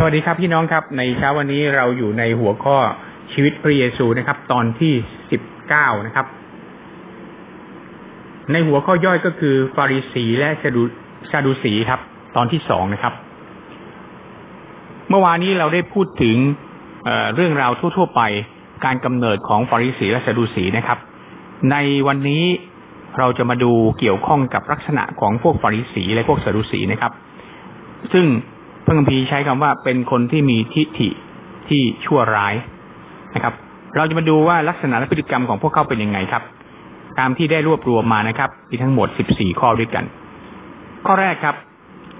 สวัสดีครับพี่น้องครับ ในเช้าวันนี้เราอยู่ในหัวข้อชีวิตพระเยซูนะครับ ตอนที่สิบเก้านะครับ ในหัวข้อย่อยก็คือฟาริสีและซาดูซาดูสีครับ ตอนที่สองนะครับ เมื่อวานนี้เราได้พูดถึงเเรื่องราวทั่ว ๆ ไปการกำเนิดของฟาริสีและซาดูสีนะครับ ในวันนี้เราจะมาดูเกี่ยวข้องกับลักษณะของพวกฟาริสีและพวกซาดูสีนะครับ ซึ่ง ระคัมภีร์ใช้คำว่าเป็นคนที่มีทิฏฐิที่ชั่วร้ายนะครับ เราจะมาดูว่าลักษณะและพฤติกรรมของพวกเขาเป็นยังไงครับ ตามที่ได้รวบรวมมานะครับมีทั้งหมดสิบสี่ข้อด้วยกัน ข้อแรกครับ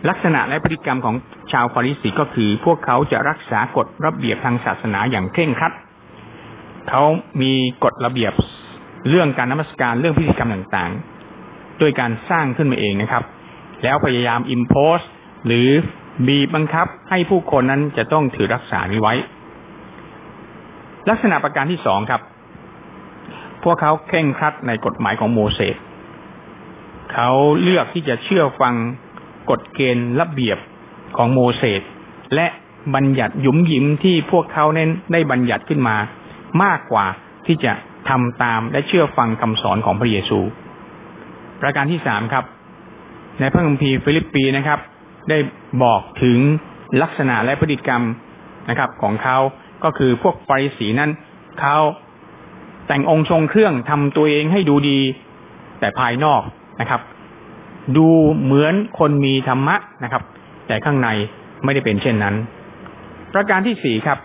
ลักษณะและพฤติกรรมของชาวฟาริสีก็คือ พวกเขาจะรักษากฎระเบียบทางศาสนาอย่างเคร่งครัดเขามีกฎระเบียบเรื่องการนมัสการเรื่องพิธีกรรมต่างๆ โดยการสร้างขึ้นมาเองนะครับ แล้วพยายามอิมโพสหรือ บีบบังคับให้ผู้คนนั้นจะต้องถือรักษานี้ไว้ ลักษณะประการที่สองครับ พวกเขาเข่งครัดในกฎหมายของโมเสสเขาเลือกที่จะเชื่อฟังกฎเกณฑ์ระเบียบของโมเสสและบัญญัติยุ้มยิ้มที่พวกเขาเน้นได้บัญญัติขึ้นมา มากกว่าที่จะทำตามและเชื่อฟังคำสอนของพระเยซู ประการที่สามครับ ในพระคัมภีร์ฟิลิปปีนะครับ ได้บอกถึงลักษณะและพฤติกรรมนะครับ ของเขาก็คือพวกฟาริสีนั้นเขาแต่งองค์ทรงเครื่องทำตัวเองให้ดูดี แต่ภายนอกนะครับ ดูเหมือนคนมีธรรมะนะครับ แต่ข้างในไม่ได้เป็นเช่นนั้น ประการที่สี่ครับ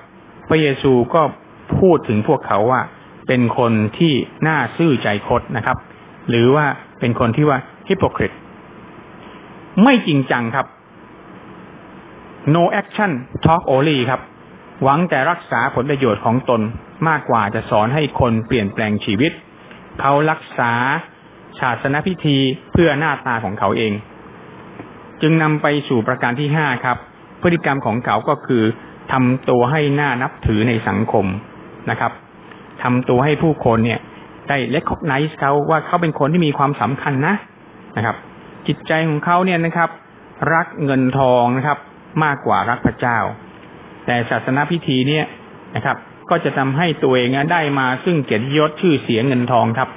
พระเยซูก็พูดถึงพวกเขาว่า เป็นคนที่น่าซื่อใจคดนะครับ หรือว่าเป็นคนที่ว่าฮิปโปคริตไม่จริงจังครับ no action talk only ครับ หวังแต่รักษาผลประโยชน์ของตนมากกว่าจะสอนให้คนเปลี่ยนแปลงชีวิต เขารักษาศาสนพิธีเพื่อหน้าตาของเขาเอง จึงนำไปสู่ประการที่ห้าครับ พฤติกรรมของเขาก็คือทำตัวให้หน้านับถือในสังคมนะครับทำตัวให้ผู้คนเนี่ย ได้เลคคอกไนซ์เขาว่าเขาเป็นคนที่มีความสำคัญนะนะครับ จิตใจของเขาเนี่ยนะครับ รักเงินทองนะครับ มากกว่ารักพระเจ้า แต่ศาสนาพิธีเนี่ยนะครับ ก็จะทำให้ตัวเองได้มาซึ่งเกียรติยศชื่อเสียงเงินทองครับ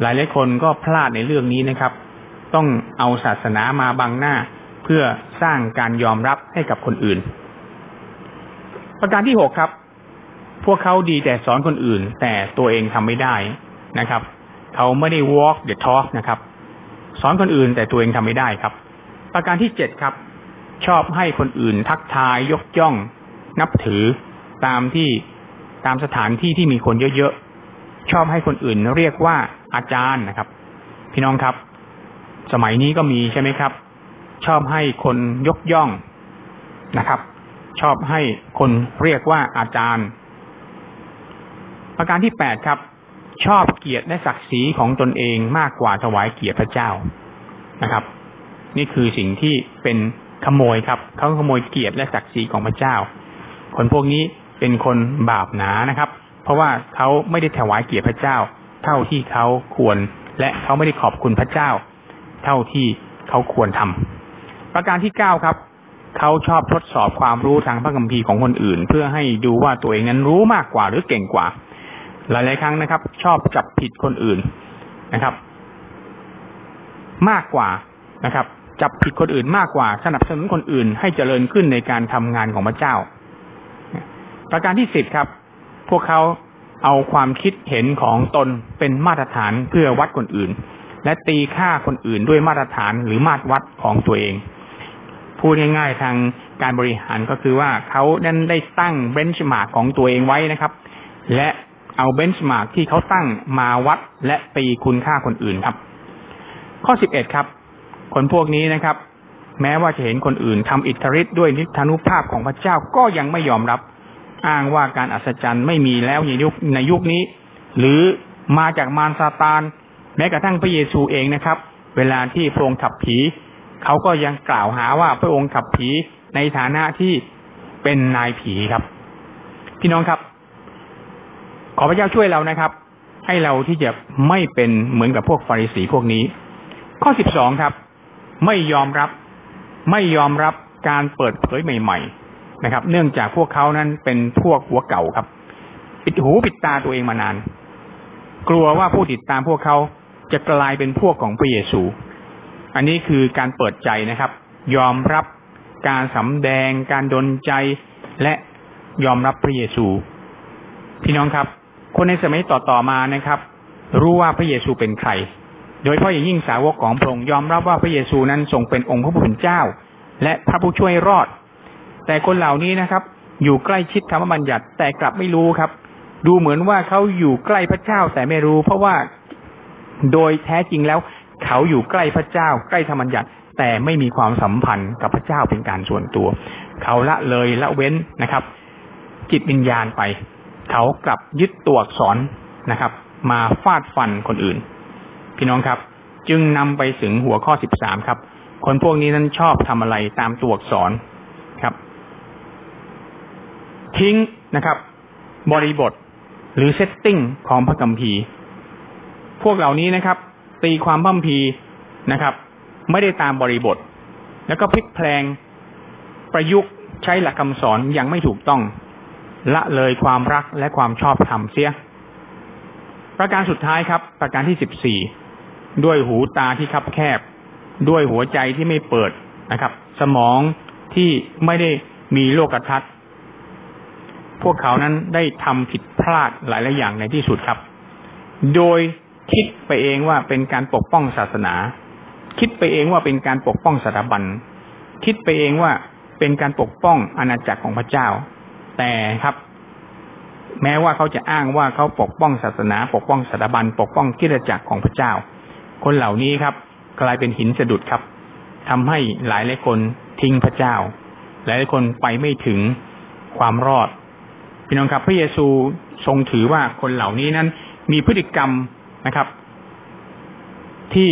หลายหลายคนก็พลาดในเรื่องนี้นะครับ ต้องเอาศาสนามาบังหน้า เพื่อสร้างการยอมรับให้กับคนอื่น ประการที่หกครับ พวกเขาดีแต่สอนคนอื่น แต่ตัวเองทำไม่ได้นะครับ เขาไม่ได้ walk the talk นะครับ สอนคนอื่นแต่ตัวเองทำไม่ได้ครับ ประการที่เจ็ดครับ ชอบให้คนอื่นทักทายยกย่อง นับถือตามที่ตามสถานที่ที่มีคนเยอะๆ ชอบให้คนอื่นเรียกว่าอาจารย์นะครับ พี่น้องครับ สมัยนี้ก็มีใช่ไหมครับ ชอบให้คนยกย่องนะครับ ชอบให้คนเรียกว่าอาจารย์ ประการที่แปดครับ ชอบเกียรติและศักดิ์ศรีของตนเองมากกว่าถวายเกียรติพระเจ้านะครับ นี่คือสิ่งที่เป็น ขโมยครับ เขาขโมยเกียรติและศักดิ์ศรีของพระเจ้า คนพวกนี้เป็นคนบาปหนานะครับ เพราะว่าเขาไม่ได้ถวายเกียรติพระเจ้า เท่าที่เขาควร และเขาไม่ได้ขอบคุณพระเจ้า เท่าที่เขาควรทำประการที่เก้าครับ เขาชอบทดสอบความรู้ทางพระคัมภีร์ของคนอื่น เพื่อให้ดูว่าตัวเองนั้นรู้มากกว่าหรือเก่งกว่า หลาย ๆ ครั้งนะครับ ชอบจับผิดคนอื่นนะครับ มากกว่านะครับ จับผิดคนอื่นมากกว่า สนับสนุนคนอื่นให้เจริญขึ้นในการทำงานของพระเจ้า ประการที่สิบครับ พวกเขาเอาความคิดเห็นของตนเป็นมาตรฐานเพื่อวัดคนอื่น และตีค่าคนอื่นด้วยมาตรฐานหรือมาตรวัดของตัวเอง พูดง่ายๆทางการบริหารก็คือว่าเขานั้นได้ตั้งเบนช์มาร์กของตัวเองไว้นะครับ และเอาเบนช์มาร์กที่เขาตั้งมาวัดและตีคุณค่าคนอื่นครับ ข้อสิบเอ็ดครับ คนพวกนี้นะครับ แม้ว่าจะเห็นคนอื่นทำอิทธิฤทธิ์ด้วยนิทานุภาพของพระเจ้าก็ยังไม่ยอมรับ อ้างว่าการอัศจรรย์ไม่มีแล้วในยุคในยุคนี้ หรือมาจากมารซาตาน แม้กระทั่งพระเยซูเองนะครับ เวลาที่พระองค์ขับผีเขาก็ยังกล่าวหาว่าพระองค์ขับผีในฐานะที่เป็นนายผีครับ พี่น้องครับ ขอพระเจ้าช่วยเรานะครับ ให้เราที่จะไม่เป็นเหมือนกับพวกฟาริสีพวกนี้ ข้อสิบสองครับ ไม่ยอมรับ ไม่ยอมรับการเปิดเผยใหม่ ๆ นะครับ เนื่องจากพวกเขานั้นเป็นพวกหัวเก่าครับ ปิดหูปิดตาตัวเองมานาน กลัวว่าผู้ติดตามพวกเขาจะกลายเป็นพวกของพระเยซู อันนี้คือการเปิดใจนะครับ ยอมรับการสำแดง การดนใจและยอมรับพระเยซู พี่น้องครับ คนในสมัยต่อๆมานะครับ รู้ว่าพระเยซูเป็นใคร โดยเฉพาะอย่างยิ่งสาวกของพระองค์ยอมรับว่าพระเยซูนั้นทรงเป็นองค์พระผู้เป็นเจ้า และพระผู้ช่วยรอด แต่คนเหล่านี้นะครับ อยู่ใกล้ชิดธรรมบัญญัติแต่กลับไม่รู้ครับ ดูเหมือนว่าเขาอยู่ใกล้พระเจ้าแต่ไม่รู้ เพราะว่าโดยแท้จริงแล้ว เขาอยู่ใกล้พระเจ้า ใกล้ธรรมบัญญัติแต่ไม่มีความสัมพันธ์กับพระเจ้าเป็นการส่วนตัว เขาละเลยละเว้นนะครับ จิตวิญญาณไป เขากลับยึดตัวอักษรนะครับ มาฟาดฟันคนอื่น พี่น้องครับ จึงนำไปถึงหัวข้อสิบสามครับ คนพวกนี้นั้นชอบทำอะไรตามตัวอักษรครับ ทิ้งนะครับ บริบทหรือ setting ของพระคัมภีร์พวกเหล่านี้นะครับ ตีความคัมภีร์นะครับ ไม่ได้ตามบริบท แล้วก็พลิกแพลงประยุกต์ใช้หลักคำสอนอย่างไม่ถูกต้อง ละเลยความรักและความชอบธรรมเสีย ประการสุดท้ายครับ ประการที่สิบสี่ ด้วยหูตาที่คับแคบ ด้วยหัวใจที่ไม่เปิดนะครับ สมองที่ไม่ได้มีโลกทัศน์พวกเขานั้นได้ทำผิดพลาดหลายหลายอย่างในที่สุดครับ โดยคิดไปเองว่าเป็นการปกป้องศาสนา คิดไปเองว่าเป็นการปกป้องสถาบัน คิดไปเองว่าเป็นการปกป้องอาณาจักรของพระเจ้า แต่ครับ แม้ว่าเขาจะอ้างว่าเขาปกป้องศาสนา ปกป้องสถาบัน ปกป้องกิจจักรของพระเจ้า คนเหล่านี้ครับ กลายเป็นหินสะดุดครับทำให้หลายหลายคนทิ้งพระเจ้า หลายหลายคนไปไม่ถึงความรอดพี่น้องครับพระเยซูทรงถือว่าคนเหล่านี้นั้น มีพฤติกรรมนะครับ ที่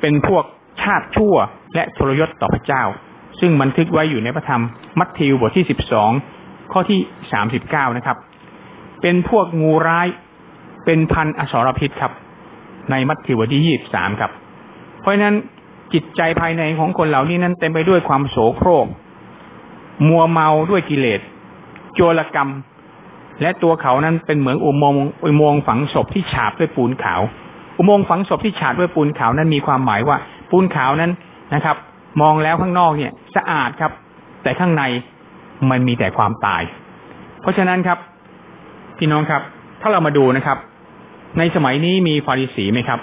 เป็นพวกชาติชั่วและทรยศต่อพระเจ้า ซึ่งบันทึกไว้อยู่ในพระธรรมมัทธิวบทที่สิบสองข้อที่สามสิบเก้านะครับ เป็นพวกงูร้ายเป็นพันอสรพิษครับ ในมัทธิวบทที่ยี่บสามครับ เพราะฉะนั้นจิตใจภายในของคนเหล่านี้นั้นเต็มไปด้วยความโสโครก มัวเมาด้วยกิเลส โจรกรรม และตัวเขานั้นเป็นเหมือนอุโมงค์อุโมงค์ฝังศพที่ฉาบด้วยปูนขาว อุโมงค์ฝังศพที่ฉาบด้วยปูนขาวนั้นมีความหมายว่า ปูนขาวนั้นนะครับ มองแล้วข้างนอกเนี่ยสะอาดครับ แต่ข้างในมันมีแต่ความตาย เพราะฉะนั้นครับพี่น้องครับ ถ้าเรามาดูนะครับ ในสมัยนี้มีฟาริสีไหมครับ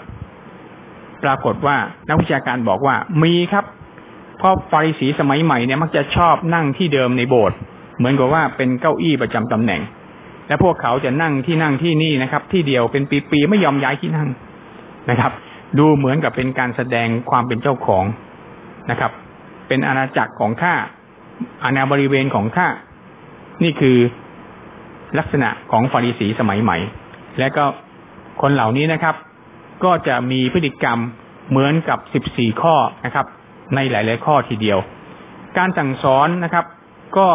ปรากฏว่านักวิชาการบอกว่ามีครับ เพราะฟาริสีสมัยใหม่เนี่ยมักจะชอบนั่งที่เดิมในโบสถ์เหมือนกับว่าเป็นเก้าอี้ประจำตำแหน่ง และพวกเขาจะนั่งที่นั่งที่นี่นะครับ ที่เดียวเป็นปีๆไม่ยอมย้ายที่นั่งนะครับ ดูเหมือนกับเป็นการแสดงความเป็นเจ้าของนะครับ เป็นอาณาจักรของข้าอาณาบริเวณของข้านี่คือลักษณะของฟาริสีสมัยใหม่ และก็ คนเหล่านี้นะครับ ก็จะมีพฤติกรรมเหมือนกับสิบสี่ข้อนะครับ ในหลาย ๆ ข้อทีเดียว การสั่งสอนนะครับ ก็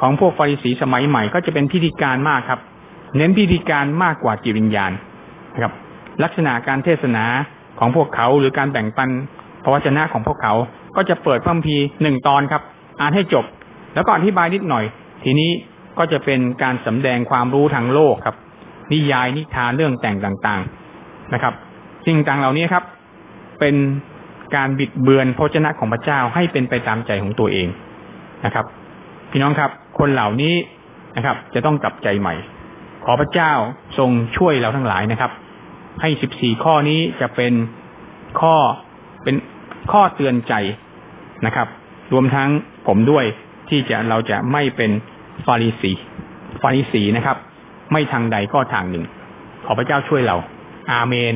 ของพวกฟาริสีสมัยใหม่ ก็จะเป็นพิธีการมากครับ เน้นพิธีการมากกว่าจิตวิญญาณนะครับ ลักษณะการเทศนาของพวกเขาหรือการแบ่งปันพระวจนะของพวกเขา ก็จะเปิดพระคัมภีร์หนึ่งตอนครับ อ่านให้จบ แล้วก็อธิบายนิดหน่อย ทีนี้ก็จะเป็นการสำแดงความรู้ทางโลกครับ นิยายนิทานเรื่องแต่งต่างๆนะครับสิ่งต่างเหล่านี้ครับ เป็นการบิดเบือนพระชนะของพระเจ้าให้เป็นไปตามใจของตัวเองนะครับ พี่น้องครับ คนเหล่านี้นะครับ จะต้องกลับใจใหม่ ขอพระเจ้าทรงช่วยเราทั้งหลายนะครับ ให้สิบสี่ข้อนี้จะเป็นข้อเป็นข้อเตือนใจนะครับ รวมทั้งผมด้วยที่จะเราจะไม่เป็นฟาริสีฟาริสีนะครับ ไม่ทางใดก็ทางหนึ่ง ขอพระเจ้าช่วยเรา อาเมน